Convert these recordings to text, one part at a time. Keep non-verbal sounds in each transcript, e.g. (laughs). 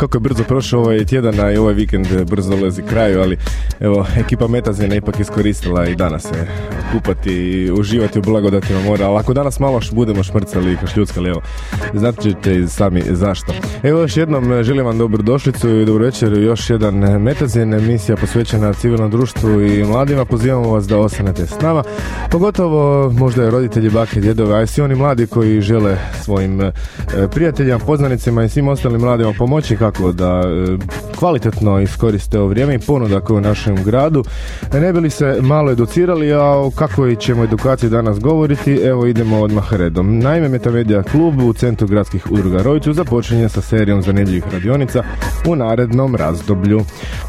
Kako je brzo prošao ovaj tjedan, i ovaj vikend brzo dolazi kraju, ali evo, ekipa Metazina ipak iskoristila i danas se kupati i uživati u blagodatima mora, ali ako danas malo budemo šmrcali i kašljuckali, evo, znat ćete sami zašto. Evo još jednom želim vam dobrodošlicu i dobro večer, još jedan Metazin, emisija posvećena civilnom društvu i mladima, pozivamo vas da ostanete s nama, pogotovo možda je roditelji, bake, djedove, a i svi oni mladi koji žele svojim e, prijateljima, poznanicima i svim ostalim mladima pomoći kako da e, kvalitetno iskoriste ovo vrijeme i ponudak u našem gradu. Ne bi li se malo educirali, a kakvoj ćemo edukaciji danas govoriti, evo idemo odmah redom. Naime, Metamedia klub u Centru gradskih udruga Rojcu započinje sa serijom zanimljivih radionica u narednom razdoblju.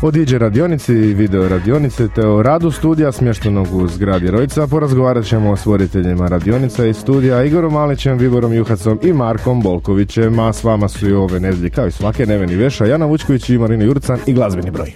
O DJ radionici i video radionice te o radu studija smještenog u zgradi Rojca porazgovarat ćemo o stvoriteljima radionica i studija Igorom Malićem, Viborom Juhacom i Markom Bolkovićem, a s vama su i ove nedelje kao i svake Neveni Veša, Jana Vučković i Marina Jurcan i glazbeni broj.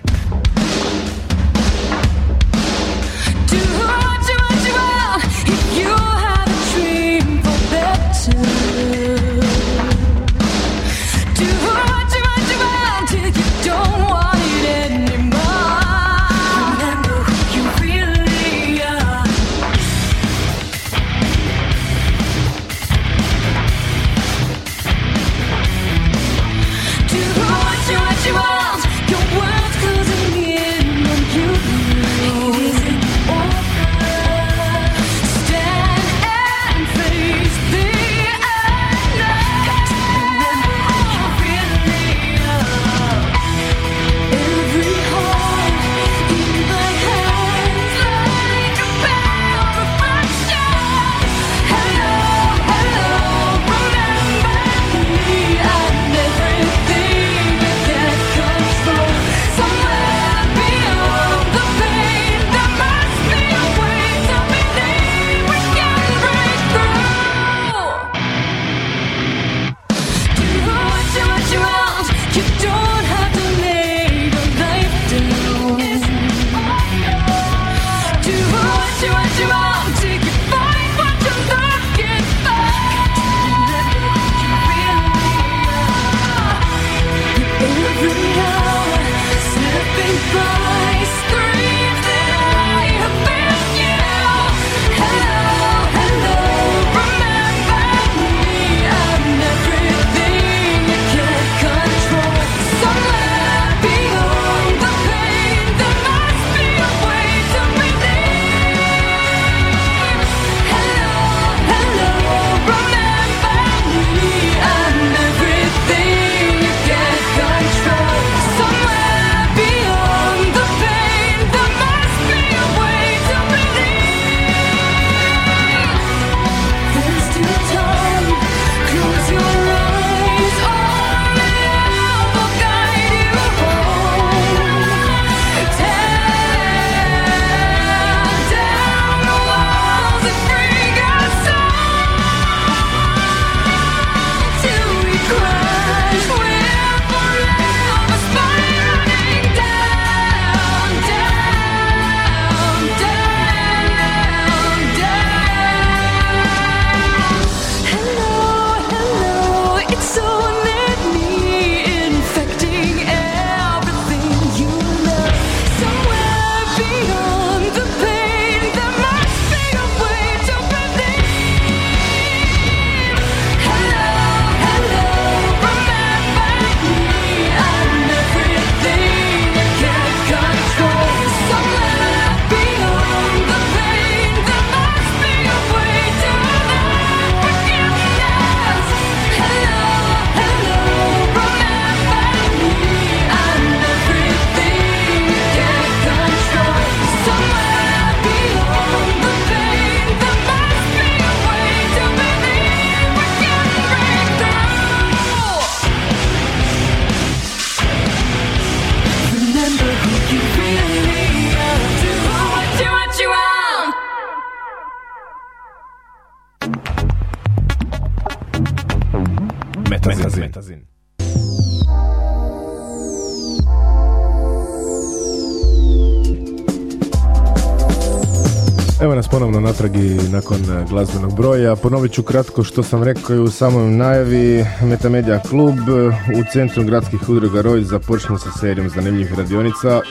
Nas ponovno natrag i nakon e, glazbenog broja. Ponovit ću kratko što sam rekao i u samom najavi. Metamedia klub e, u centru gradskih udruga Roj započne sa serijom zanimljivih radionica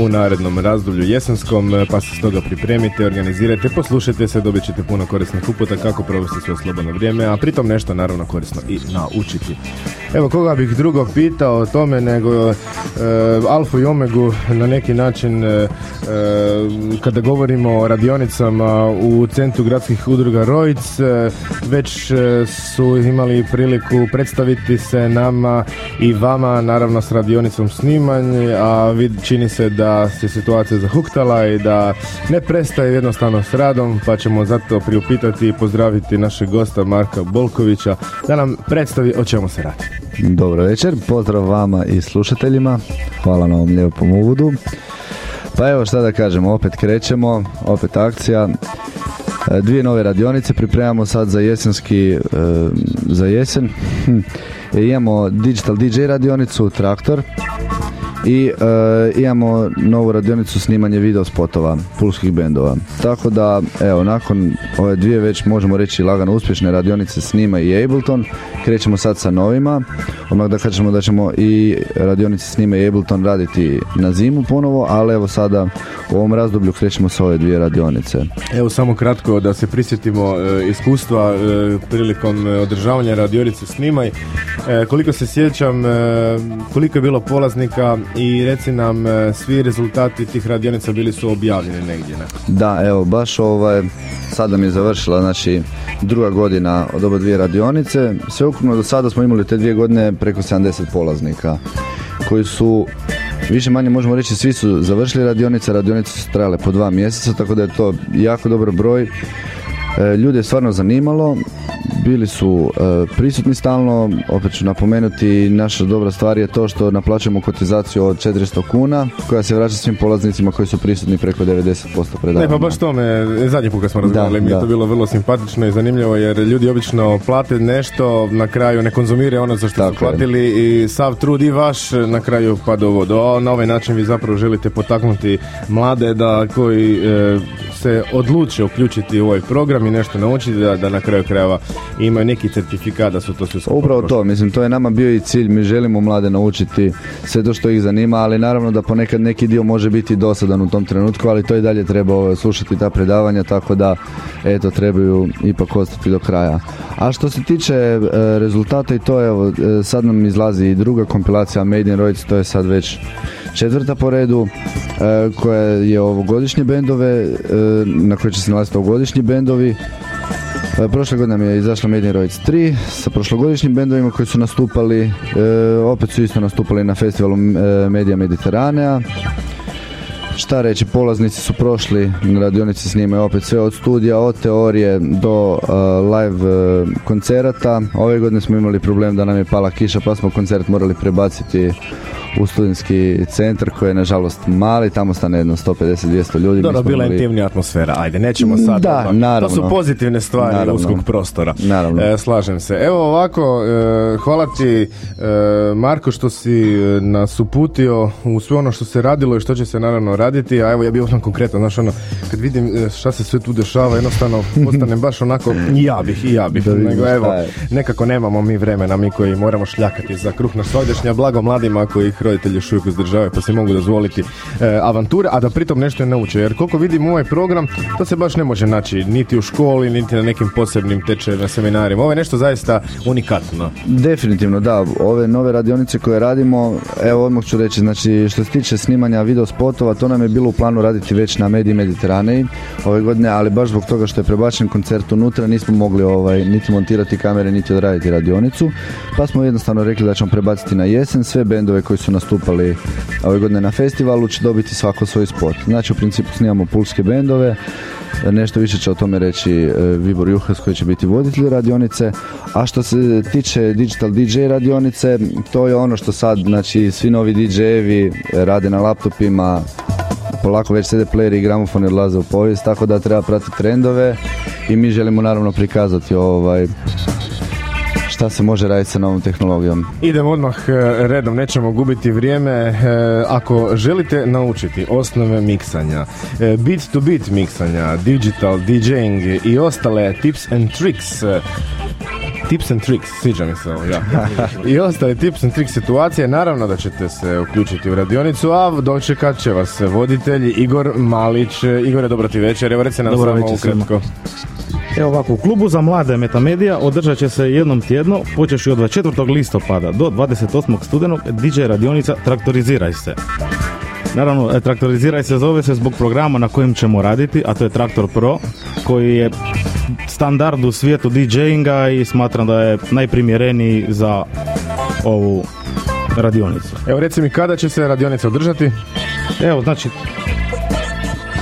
u narednom razdoblju jesenskom, e, pa se stoga pripremite, organizirajte, poslušajte se, dobit ćete puno korisnih uputa kako provesti svoje slobodno vrijeme, a pritom nešto naravno korisno i naučiti. Evo koga bih drugo pitao o tome nego e, Alfu i Omegu na neki način e, e, kada govorimo o radionicama u centru gradskih udruga Rojc e, već e, su imali priliku predstaviti se nama i vama naravno s radionicom snimanje a vid, čini se da se situacija zahuktala i da ne prestaje jednostavno s radom pa ćemo zato priupitati i pozdraviti našeg gosta Marka Bolkovića da nam predstavi o čemu se radi. Dobro večer, pozdrav vama i slušateljima, hvala na ovom lijepom uvodu. Pa evo šta da kažemo, opet krećemo, opet akcija. E, Dvije nove radionice pripremamo sad za jesenski, e, za jesen. Hm. E, Imamo Digital DJ radionicu, Traktor. I e, imamo novu radionicu snimanje video spotova pulskih bendova. Tako da, evo, nakon ove dvije već možemo reći lagano uspješne radionice Snima i Ableton, krećemo sad sa novima. Odmah da kažemo da ćemo i radionice Snima i Ableton raditi na zimu ponovo, ali evo sada u ovom razdoblju krećemo sa ove dvije radionice. Evo samo kratko da se prisjetimo e, iskustva e, prilikom e, održavanja radionice Snimaj. E, koliko se sjećam, e, koliko je bilo polaznika i reci nam e, svi rezultati tih radionica bili su objavljeni negdje. Ne? Da, evo, baš ovaj, sada mi je završila, znači, druga godina od oba dvije radionice. Sveukupno do sada smo imali te dvije godine preko 70 polaznika, koji su, više manje možemo reći, svi su završili radionice, radionice su trajale po dva mjeseca, tako da je to jako dobar broj. E, Ljude je stvarno zanimalo, bili su e, prisutni stalno, opet ću napomenuti, naša dobra stvar je to što naplaćujemo kotizaciju od 400 kuna, koja se vraća svim polaznicima koji su prisutni preko 90% predavanja. Ne, pa baš to me, zadnji put kad smo razgovarali, mi je to bilo vrlo simpatično i zanimljivo jer ljudi obično plate nešto, na kraju ne konzumiraju ono za što su Tako je. platili i sav trud i vaš na kraju pada u vodu. A Na ovaj način vi zapravo želite potaknuti mlade da koji e, se odluče uključiti u ovaj program i nešto naučiti da, da na kraju krajeva imaju neki certifikat da su to sve Upravo to, mislim, to je nama bio i cilj, mi želimo mlade naučiti sve to što ih zanima, ali naravno da ponekad neki dio može biti dosadan u tom trenutku, ali to i dalje treba ovaj, slušati ta predavanja, tako da, eto, trebaju ipak ostati do kraja. A što se tiče e, rezultata i to, evo, e, sad nam izlazi i druga kompilacija Made in Roids, to je sad već četvrta po redu, e, koja je ovogodišnje bendove, e, na koje će se nalaziti ovogodišnji bendovi, E, Prošle godine nam je izašla Made in Roids 3 sa prošlogodišnjim bendovima koji su nastupali, opet su isto nastupali na festivalu Medija Mediteranea. Šta reći, polaznici su prošli radionici snimaju opet sve od studija, od teorije do e, live e, koncerata. Ove godine smo imali problem da nam je pala kiša pa smo koncert morali prebaciti u studentski centar koji je nažalost mali, tamo stane jedno 150-200 ljudi. Dobro, bila je intimnija atmosfera, ajde, nećemo sad. Da, odmah. naravno. To su pozitivne stvari Naravno. uskog prostora. Naravno. E, slažem se. Evo ovako, e, hvala ti e, Marko što si e, nas uputio u sve ono što se radilo i što će se naravno raditi, a evo ja bih odmah konkretno, znaš ono, kad vidim e, šta se sve tu dešava, jednostavno (laughs) postanem baš onako, i ja bih, i ja bih, nego evo, nekako nemamo mi vremena, mi koji moramo šljakati za kruh na svojdešnja, blago mladima koji roditelji još uvijek uzdržavaju pa se mogu dozvoliti e, avanture, a da pritom nešto ne nauče. Jer koliko vidim ovaj program, to se baš ne može naći niti u školi, niti na nekim posebnim tečajevima, seminarima. Ovo je nešto zaista unikatno. Definitivno, da. Ove nove radionice koje radimo, evo odmah ću reći, znači što se tiče snimanja video spotova, to nam je bilo u planu raditi već na Mediji Mediteraneji ove godine, ali baš zbog toga što je prebačen koncert unutra nismo mogli ovaj, niti montirati kamere, niti odraditi radionicu, pa smo jednostavno rekli da ćemo prebaciti na jesen sve bendove koji su nastupali ove godine na festivalu će dobiti svako svoj spot. Znači u principu snimamo pulske bendove, Nešto više će o tome reći e, Vibor Juhas koji će biti voditelj radionice. A što se tiče Digital DJ radionice, to je ono što sad, znači svi novi DJ-evi rade na laptopima, polako već CD playeri i gramofoni odlaze u povijest, tako da treba pratiti trendove i mi želimo naravno prikazati ovaj šta se može raditi sa novom tehnologijom. Idemo odmah e, redom, nećemo gubiti vrijeme. E, Ako želite naučiti osnove miksanja, e, beat to beat miksanja, digital, DJing i ostale tips and tricks, Tips and tricks, sviđa mi se ovo, ja. (laughs) I ostale tips and tricks situacije, naravno da ćete se uključiti u radionicu, a dočekat će vas voditelj Igor Malić. Igore, dobro ti večer, evo reci nam samo večer svima. Evo ovako, u klubu za mlade Metamedija održat će se jednom tjedno, počeši od 24. listopada do 28. studenog, DJ radionica Traktoriziraj se. Naravno, e, Traktoriziraj se zove se zbog programa na kojem ćemo raditi, a to je Traktor Pro, koji je standard u svijetu DJinga i smatram da je najprimjereniji za ovu radionicu. Evo reci mi kada će se radionica održati? Evo, znači,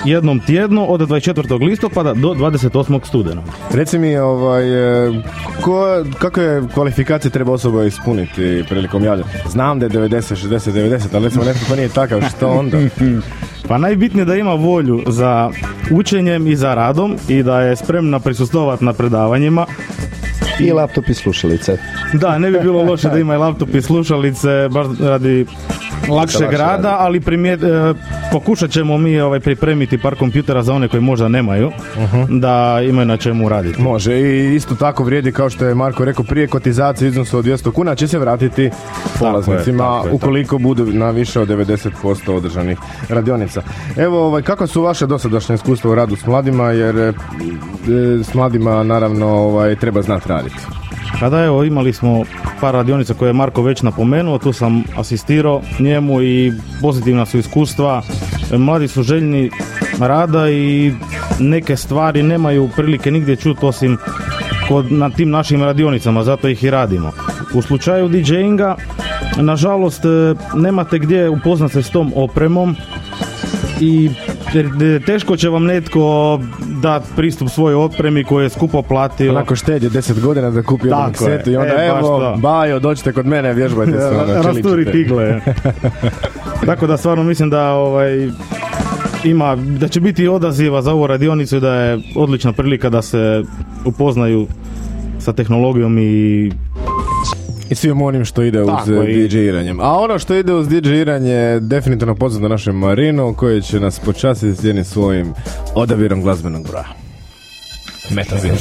jednom tjedno od 24. listopada do 28. studenog. Reci mi, ovaj, e, ko, kakve kvalifikacije treba osoba ispuniti prilikom javljanja? Znam da je 90, 60, 90, ali recimo netko ko nije takav, što onda? (laughs) Pa najbitnije da ima volju za učenjem i za radom i da je spremna prisustovati na predavanjima. I laptop i slušalice. Da, ne bi bilo loše da ima i laptop i slušalice, baš radi lakšeg lakše rada, ali primjet, e, pokušat ćemo mi ovaj, pripremiti par kompjutera za one koji možda nemaju, da imaju na čemu raditi. Može i isto tako vrijedi kao što je Marko rekao prije kotizacije iznosu od 200 kuna će se vratiti polaznicima tako je, ukoliko budu na više od 90% održanih radionica. Evo, ovaj, kako su vaše dosadašnje iskustva u radu s mladima jer e, s mladima naravno ovaj, treba znati raditi. Kada evo imali smo par radionica koje je Marko već napomenuo, tu sam asistirao njemu i pozitivna su iskustva. Mladi su željni rada i neke stvari nemaju prilike nigdje čuti osim kod, na tim našim radionicama, zato ih i radimo. U slučaju DJinga, nažalost, e, nemate gdje upoznat se s tom opremom i teško će vam netko dati pristup svojoj opremi koju je skupo platio. Onako štedje 10 godina da kupi je. kasetu i onda E, evo, bajo, dođite kod mene, vježbajte se. ono, (laughs) Rasturi tigle. (laughs) Tako da stvarno mislim da ovaj ima, da će biti odaziva za ovu radionicu i da je odlična prilika da se upoznaju sa tehnologijom i I svim onim što ide uz Tako i- DJ-iranjem. A ono što ide uz DJ-iranje je definitivno poznato našem Marinu koji će nas počastiti s jednim svojim odabirom glazbenog broja. Metazin.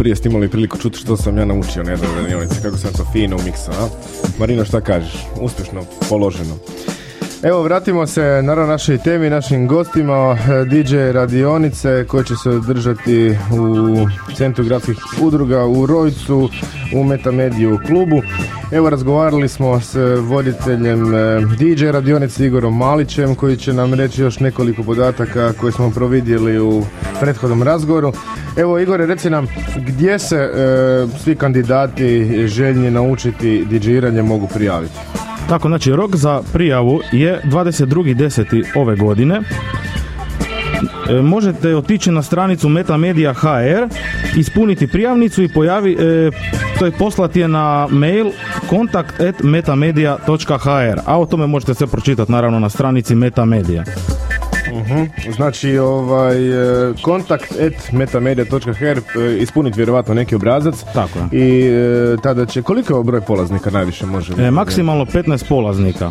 Prije ste imali priliku čuti što sam ja naučio na jednoj radionici, kako sam to fino umiksa? Marino, šta kažeš? Uspješno, položeno. Evo, vratimo se naravno našoj temi, našim gostima, eh, DJ radionice koje će se održati u Centru gradskih udruga u Rojcu, u Metamediju klubu. Evo, razgovarali smo s voditeljem eh, DJ radionice Igorom Malićem koji će nam reći još nekoliko podataka koje smo providjeli u prethodnom razgovoru. Evo, Igore, reci nam gdje se eh, svi kandidati željni naučiti DJ-iranje mogu prijaviti? Tako, znači rok za prijavu je 22.10. ove godine. E, možete otići na stranicu Metamedia HR, ispuniti prijavnicu i pojavi, e, to je poslati je na mail kontakt at metamedia.hr, a o tome možete sve pročitati naravno na stranici Metamedia. Znači, ovaj, e, kontakt at metamedia.hr e, ispuniti vjerovatno neki obrazac. Tako je. I e, tada će, koliko je broj polaznika najviše može? E, maksimalno 15 polaznika.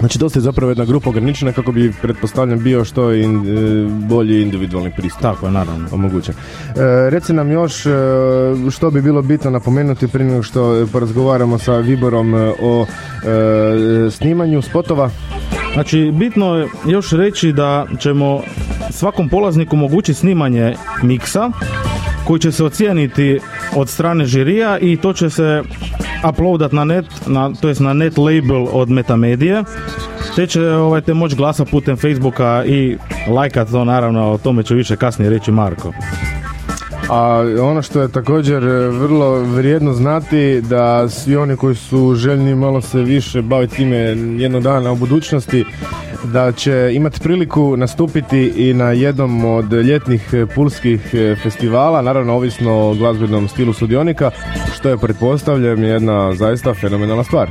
Znači, dosta je zapravo jedna grupa ograničena kako bi, pretpostavljam, bio što in, e, bolji individualni pristup. Tako je, naravno. omogućen. E, reci nam još što bi bilo bitno napomenuti prije nego što porazgovaramo sa Viborom o e, snimanju spotova. Znači, bitno je još reći da ćemo svakom polazniku omogućiti snimanje miksa koji će se ocijeniti od strane žirija i to će se uploadat na net, na, to jest na net label od Metamedije. Te će ovaj, te moći glasa putem Facebooka i lajkat to naravno, o tome će više kasnije reći Marko. A ono što je također e, vrlo vrijedno znati da svi oni koji su željni malo se više baviti time jednog dana u budućnosti da će imati priliku nastupiti i na jednom od ljetnih e, pulskih e, festivala, naravno ovisno o glazbenom stilu sudionika, što je pretpostavljam jedna zaista fenomenalna stvar.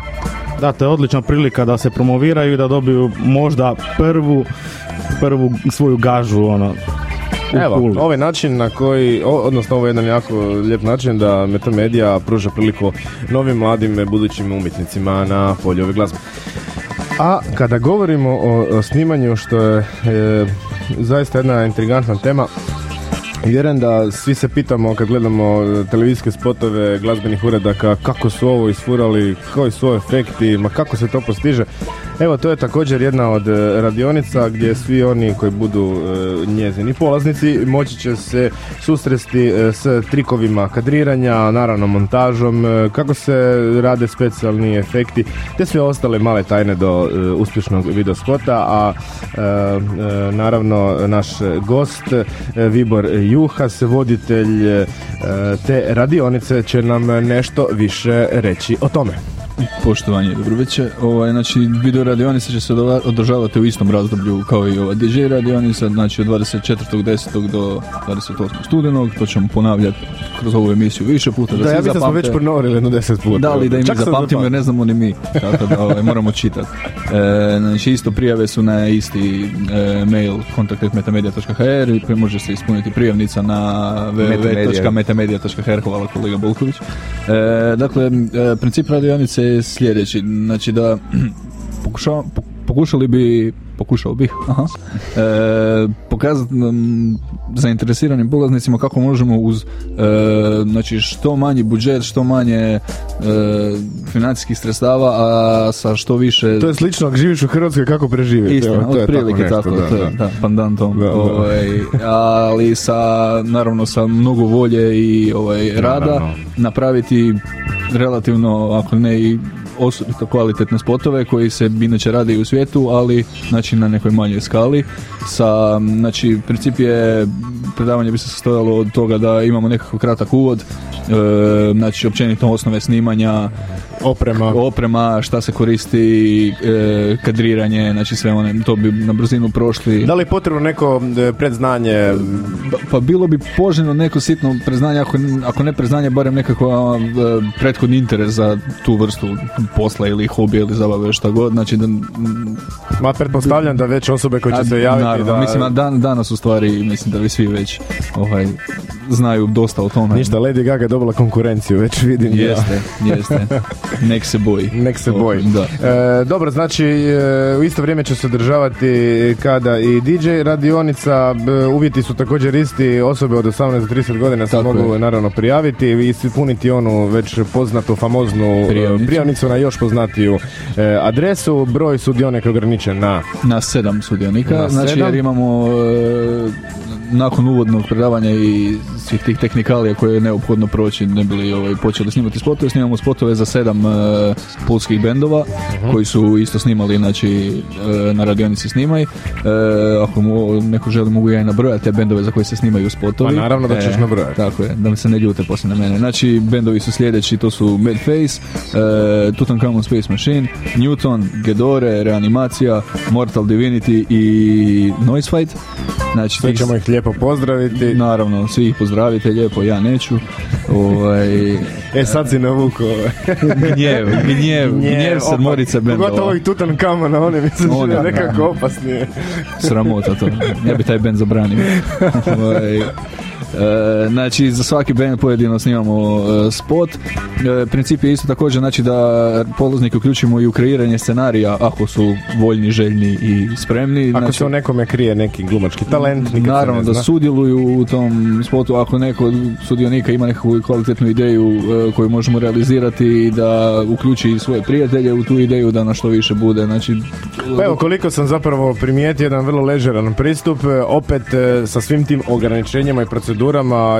Da, to je odlična prilika da se promoviraju i da dobiju možda prvu, prvu svoju gažu, ono, Evo, ovaj način na koji, odnosno ovo je jedan jako lijep način da Metamedija pruža priliku novim mladim budućim umjetnicima na polju ove glazbe. A kada govorimo o, o snimanju, što je e, zaista jedna intrigantna tema, Vjerujem da svi se pitamo kad gledamo televizijske spotove glazbenih uredaka kako su ovo isfurali, koji su ovo efekti, ma kako se to postiže. Evo, to je također jedna od e, radionica gdje svi oni koji budu e, njezini polaznici moći će se susresti e, s trikovima kadriranja, naravno montažom, kako se rade specijalni efekti, te sve ostale male tajne do uspješnog videospota, a naravno naš gost Vibor Juhas, voditelj te radionice će nam nešto više reći o tome. Poštovanje, dobro večer. Ovaj, znači, video radionica će se održavati u istom razdoblju kao i ova DJ radionica, znači od 24.10. do 28. studenog, to ćemo ponavljati kroz ovu emisiju više puta. Da, Da, ja mislim da smo već ponovili jedno deset puta. Da, ali da i mi Čak zapamtimo jer ne znamo ni mi, tako da ovaj, moramo čitati. E, znači isto prijave su na isti e, mail kontakt.metamedia.hr i može se ispuniti prijavnica na www.metamedia.hr, hvala kolega Bolković. E, dakle, e, princip radionice je sljedeći, znači da (clears throat) pokušava- po- pokušali bi pokušao bih aha, e, pokazati nam zainteresiranim polaznicima kako možemo uz e, znači što manji budžet, što manje e, financijskih sredstava, a sa što više To je slično, ako živiš u Hrvatskoj, kako preživjeti? Istina, otprilike nešto, tako, da, da. da, pandantom, Da, da. ovaj, ali sa, naravno, sa mnogo volje i ovaj, rada napraviti relativno, ako ne i osobito kvalitetne spotove koji se inače rade u svijetu, ali znači na nekoj manjoj skali. Sa, znači, princip je, predavanje bi se sastojalo od toga da imamo nekakav kratak uvod, e, znači općenito osnove snimanja, Oprema. oprema, šta se koristi, e, kadriranje, znači sve one, to bi na brzinu prošli. Da li je potrebno neko e, predznanje? Pa- Pa bilo bi poželjno neko sitno preznanje, ako, ako ne preznanje, barem nekakav e, prethodni interes za tu vrstu posla ili hobija ili zabave, šta god, znači da... Ma, pretpostavljam da već osobe koje će a, se javiti naravno, da... Mislim, a dan, danas u stvari, mislim da vi svi već ovaj, znaju dosta o tome. Ništa, Lady Gaga je dobila konkurenciju, već vidim. Jeste, jeste. Nek se boji. Nek se boji. Da. E, dobro, znači e, u isto vrijeme će se održavati kada i DJ radionica, b- uvjeti su također isti, osobe od 18 do 30 godina se mogu je. naravno prijaviti i ispuniti onu već poznatu, famoznu e, Prijavnicu. prijavnicu na još poznatiju e, adresu, broj sudionika ograničen na Na sedam sudionika, Na znači sedam. jer imamo e, nakon uvodnog predavanja i svih tih tehnikalija koje je neophodno proći ne bili ovaj, počeli snimati spotove, snimamo spotove za sedam e, pulskih bendova Mhm. koji su isto snimali znači e, na radionici snimaj. E, ako mu, neko želi mogu ja i nabrojati te bendove za koje se snimaju spotovi. Pa naravno da ćeš nabrojati. Tako je, da mi se ne ljute poslije na mene. Znači, bendovi su sljedeći, to su Madface, e, Tutankhamon Space Machine, Newton, Gedore, Reanimacija, Mortal Divinity i Noise Fight. Znači, sve tih- ćemo ih lijepo pozdraviti. Naravno, svi ih pozdravite lijepo, ja neću. Ovaj, (laughs) E sad si navuko. gnjev, gnjev, gnjev opa. sedmorice bendova. Pogotovo ovih Tutankamona, oni mislim Oni, da da. nekako opasnije. Sramota to. Ja bi taj band zabranio. (laughs) Ovaj, e, znači, za svaki band pojedino snimamo e, spot. E, princip je isto također znači da polaznike uključimo i u kreiranje scenarija ako su voljni, željni i spremni. Ako znači, se u nekome krije neki glumački talent, Naravno da sudjeluju u tom spotu ako neko sudionika ima neku kvalitetnu ideju koju možemo realizirati i da uključi svoje prijatelje u tu ideju da na što više bude. Znači, Pa evo koliko sam zapravo primijetio jedan vrlo ležeran pristup, opet sa svim tim ograničenjima i procedurama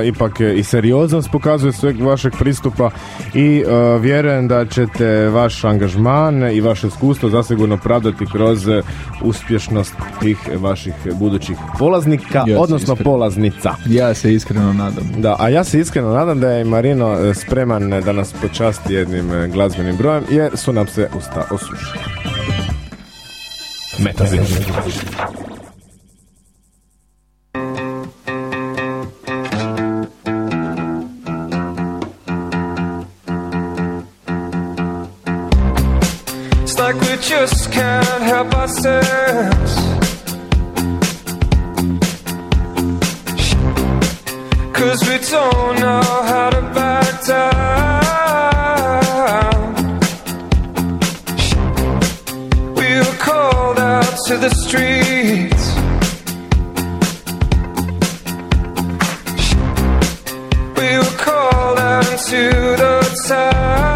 ipak e, i serioznost pokazuje sveg vašeg pristupa i e, vjerujem da ćete vaš angažman i vaše iskustvo zasigurno pravdati kroz e, uspješnost tih vaših budućih polaznika, Ja odnosno iskreno- polaznica. ja se iskreno nadam. Da, a ja se iskreno nadam da je Marino e, spreman da nas počasti jednim glazbenim brojem jer su nam se usta osušili. Metazin. Just can't help ourselves. Cause we don't know how to back down. We were called out to the streets. We were called out to the towns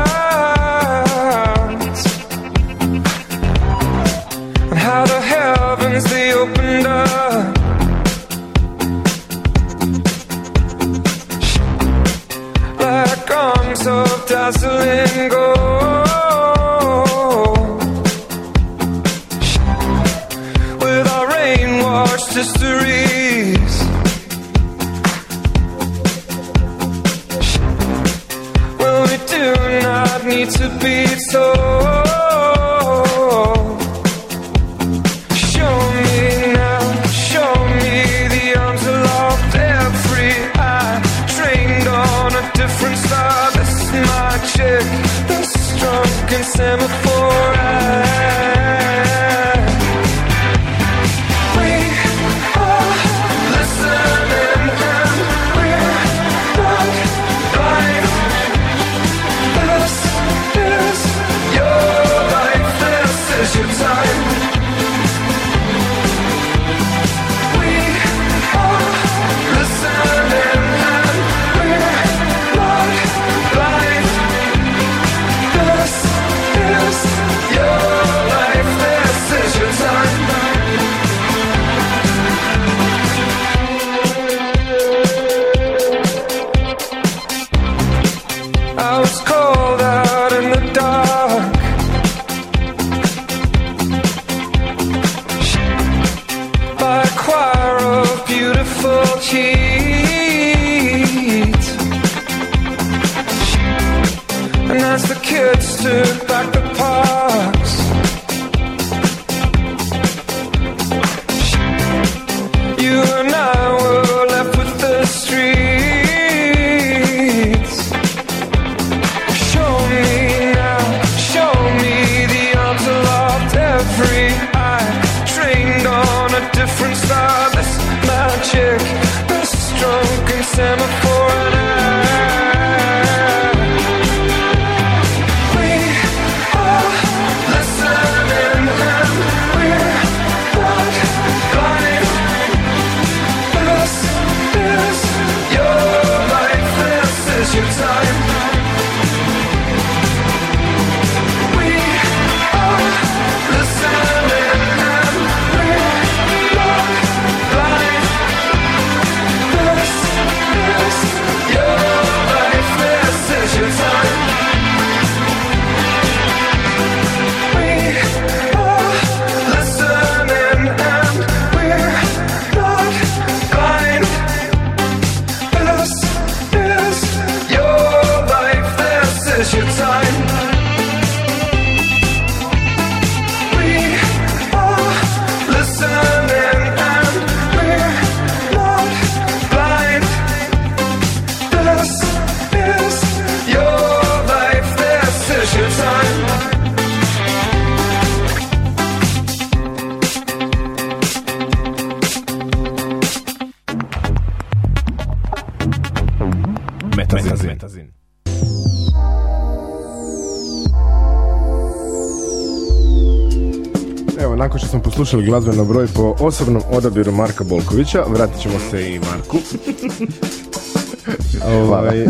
semaphore. turn back the past. Poslušali glazbeno broj po osobnom odabiru Marka Bolkovića, vratit ćemo se i Marku. (laughs) Ovaj,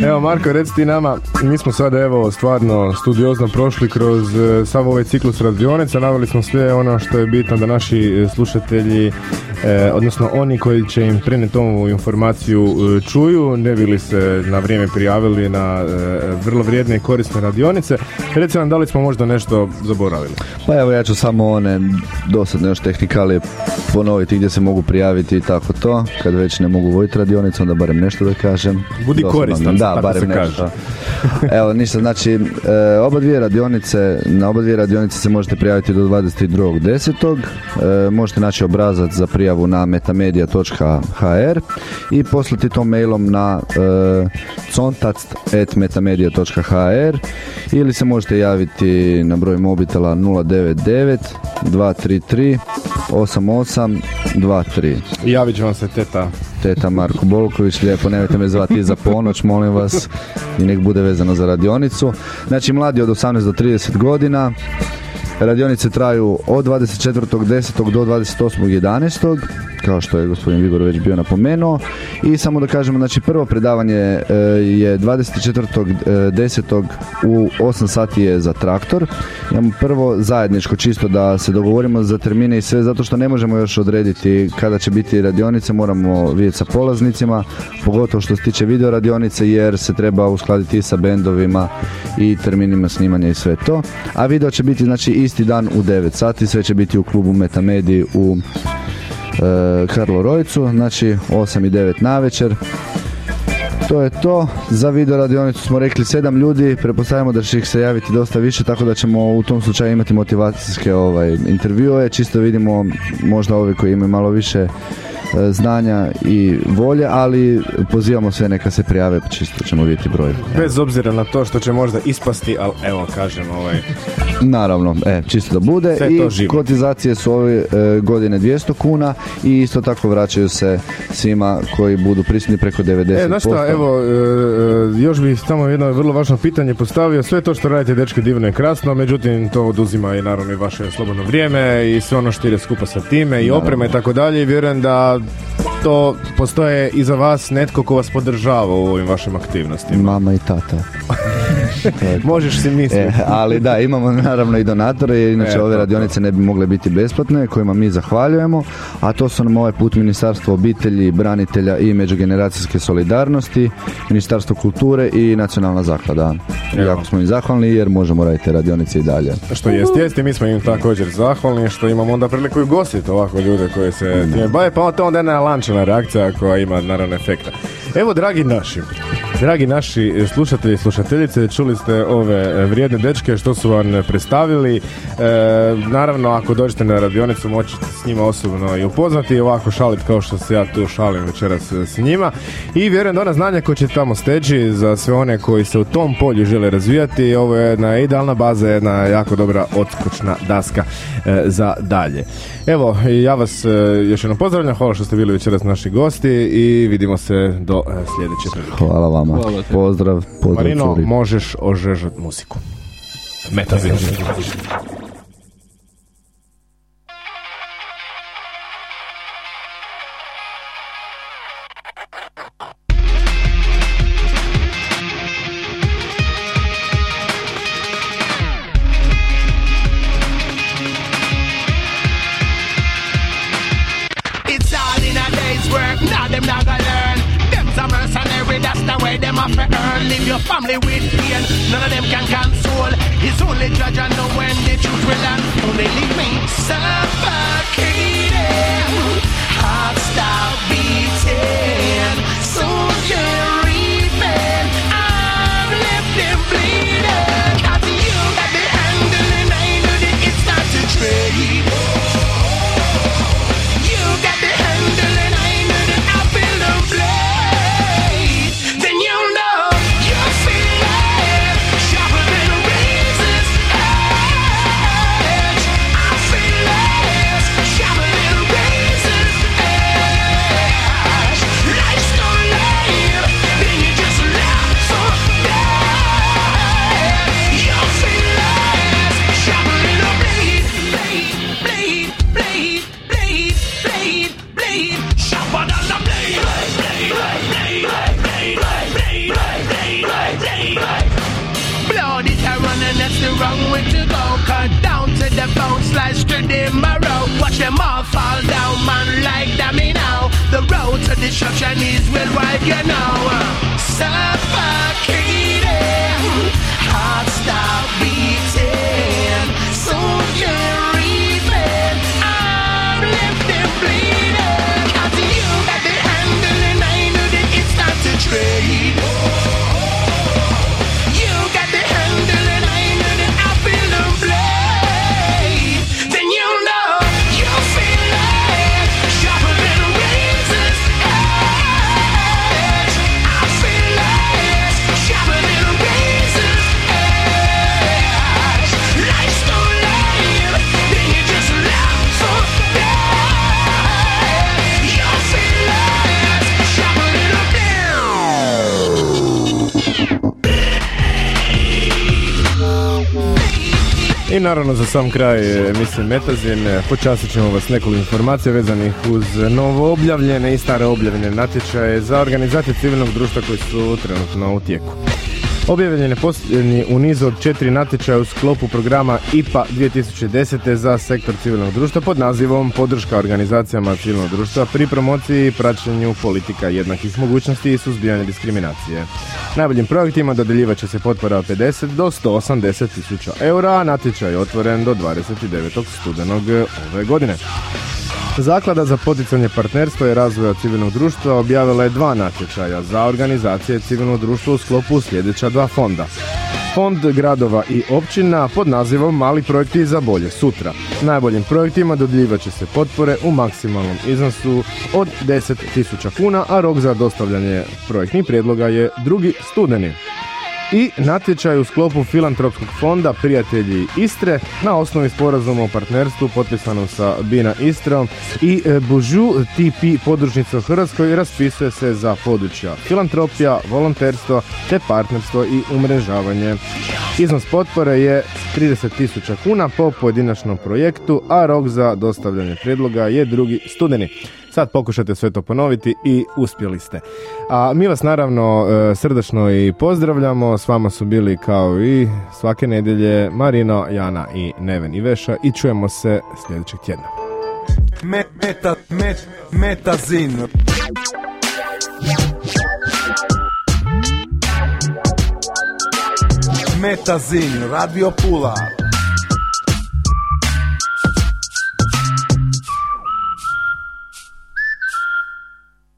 (laughs) evo Marko, reci ti nama, mi smo sada evo stvarno studiozno prošli kroz e, sav ovaj ciklus radionica, naveli smo sve ono što je bitno da naši e, slušatelji, e, odnosno oni koji će im prenijeti ovu informaciju e, čuju, ne bili se na vrijeme prijavili na e, vrlo vrijedne i korisne radionice. Reci nam da li smo možda nešto zaboravili. Pa evo ja ću samo one dosadne još tehnikalije ponoviti gdje se mogu prijaviti i tako to. Kad već ne mogu voditi radionicu, onda barem nešto da kažem. Budi Dosadno, koristan, Da, barem se nešto. (laughs) Evo, ništa, znači, e, oba dvije radionice, na oba dvije radionice se možete prijaviti do 22.10. E, možete naći obrazac za prijavu na metamedia.hr i poslati to mailom na e, contact.metamedia.hr ili se možete javiti na broj mobitela 099 233 8823 Javit će vam se teta teta Marko Bolković, lijepo nemojte me zvati za ponoć, molim vas, i nek bude vezano za radionicu. Znači, mladi od 18 do 30 godina, radionice traju od 24.10. do 28.11. kao što je gospodin Vigor već bio napomenuo. I samo da kažemo, znači prvo predavanje e, je 24.10. u 8 sati je za traktor. Imamo prvo zajedničko čisto da se dogovorimo za termine i sve, zato što ne možemo još odrediti kada će biti radionice, moramo vidjeti sa polaznicima, pogotovo što se tiče video radionice jer se treba uskladiti sa bendovima i terminima snimanja i sve to. A video će biti znači isti dan u 9 sati, sve će biti u klubu Metamedi u e, Karlo Rojcu, znači 8 i 9 na večer. To je to. Za video radionicu smo rekli sedam ljudi, pretpostavljamo da će ih se javiti dosta više, tako da ćemo u tom slučaju imati motivacijske ovaj, intervjue, čisto vidimo možda ovi koji imaju malo više e, znanja i volje, ali pozivamo sve neka se prijave, čisto ćemo vidjeti broj. Bez obzira na to što će možda ispasti, ali evo kažem, ovaj, Naravno, e, čisto da bude. Sve je I živo. kotizacije su ove e, godine 200 kuna i isto tako vraćaju se svima koji budu prisutni preko 90%. E, znaš šta, evo, e, e, još bih samo jedno vrlo važno pitanje postavio. Sve to što radite, dečki, divno i krasno, međutim, to oduzima i naravno i vaše slobodno vrijeme i sve ono što ide skupa sa time i oprema i tako dalje. I vjerujem da to postoje iza vas netko ko vas podržava u ovim vašim aktivnostima. Mama i tata. (laughs) Možeš si misliti. E, ali da, imamo naravno i donatore, jer inače E, ove to. radionice ne bi mogle biti besplatne, kojima mi zahvaljujemo, a to su nam ovaj put Ministarstvo obitelji, branitelja i međugeneracijske solidarnosti, Ministarstvo kulture i Nacionalna zaklada. Evo. Jako smo im zahvalni jer možemo raditi radionice i dalje. Što jest, jest i mi smo im također zahvalni što imamo onda priliku i gostiti ovako ljude koji se time bave, pa to onda jedna lančana reakcija koja ima naravno efekta. Evo, dragi naši, dragi naši slušatelji i slušateljice, čuli ste ove vrijedne dečke što su vam predstavili. E, naravno, ako dođete na radionicu, moći ćete s njima osobno i upoznati i ovako šaliti kao što se ja tu šalim večeras e, s njima. I vjerujem da ona znanja koje će tamo steći za sve one koji se u tom polju žele razvijati, ovo je jedna idealna baza, jedna jako dobra odskočna daska e, za dalje. Evo, ja vas e, još jednom pozdravljam, hvala što ste bili večeras naši gosti i vidimo se do e, sljedeće prilike. Hvala vama. Hvala. Pozdrav, pozdrav Marino, curi. možeš ožežat muziku. Metazin. Naravno za sam kraj emisije Metazin e, počastit ćemo vas nekoliko informacija vezanih uz novo objavljene i stare objavljene natječaje za organizacije civilnog društva koji su trenutno u tijeku. Objavljen je posljednji u nizu od četiri natječaja u sklopu programa IPA 2010. za sektor civilnog društva pod nazivom Podrška organizacijama civilnog društva pri promociji i praćenju politika jednakih mogućnosti i suzbijanja diskriminacije. Najboljim projektima dodjeljivat će se potpora od 50 do 180 tisuća eura, a natječaj je otvoren do 29. studenog ove godine. Zaklada za poticanje partnerstva i razvoja civilnog društva objavila je dva natječaja za organizacije civilnog društva u sklopu sljedeća dva fonda. Fond gradova i općina pod nazivom Mali projekti za bolje sutra. Najboljim projektima dodjeljivat će se potpore u maksimalnom iznosu od 10.000 kuna, a rok za dostavljanje projektnih prijedloga je drugi studeni i natječaj u sklopu filantropskog fonda Prijatelji Istre na osnovi sporazuma o partnerstvu potpisanom sa Bina Istrom i e, Bužu TP podružnica u Hrvatskoj raspisuje se za područja filantropija, volonterstvo te partnerstvo i umrežavanje. Iznos potpore je 30.000 kuna po pojedinačnom projektu, a rok za dostavljanje prijedloga je drugi studeni. Sad pokušajte sve to ponoviti i uspjeli ste. A mi vas naravno e, srdačno i pozdravljamo. S vama su bili kao i svake nedjelje Marino, Jana i Neven i Veša i čujemo se sljedećeg tjedna. Me, meta, met, metazin. Metazin, Radio Pula.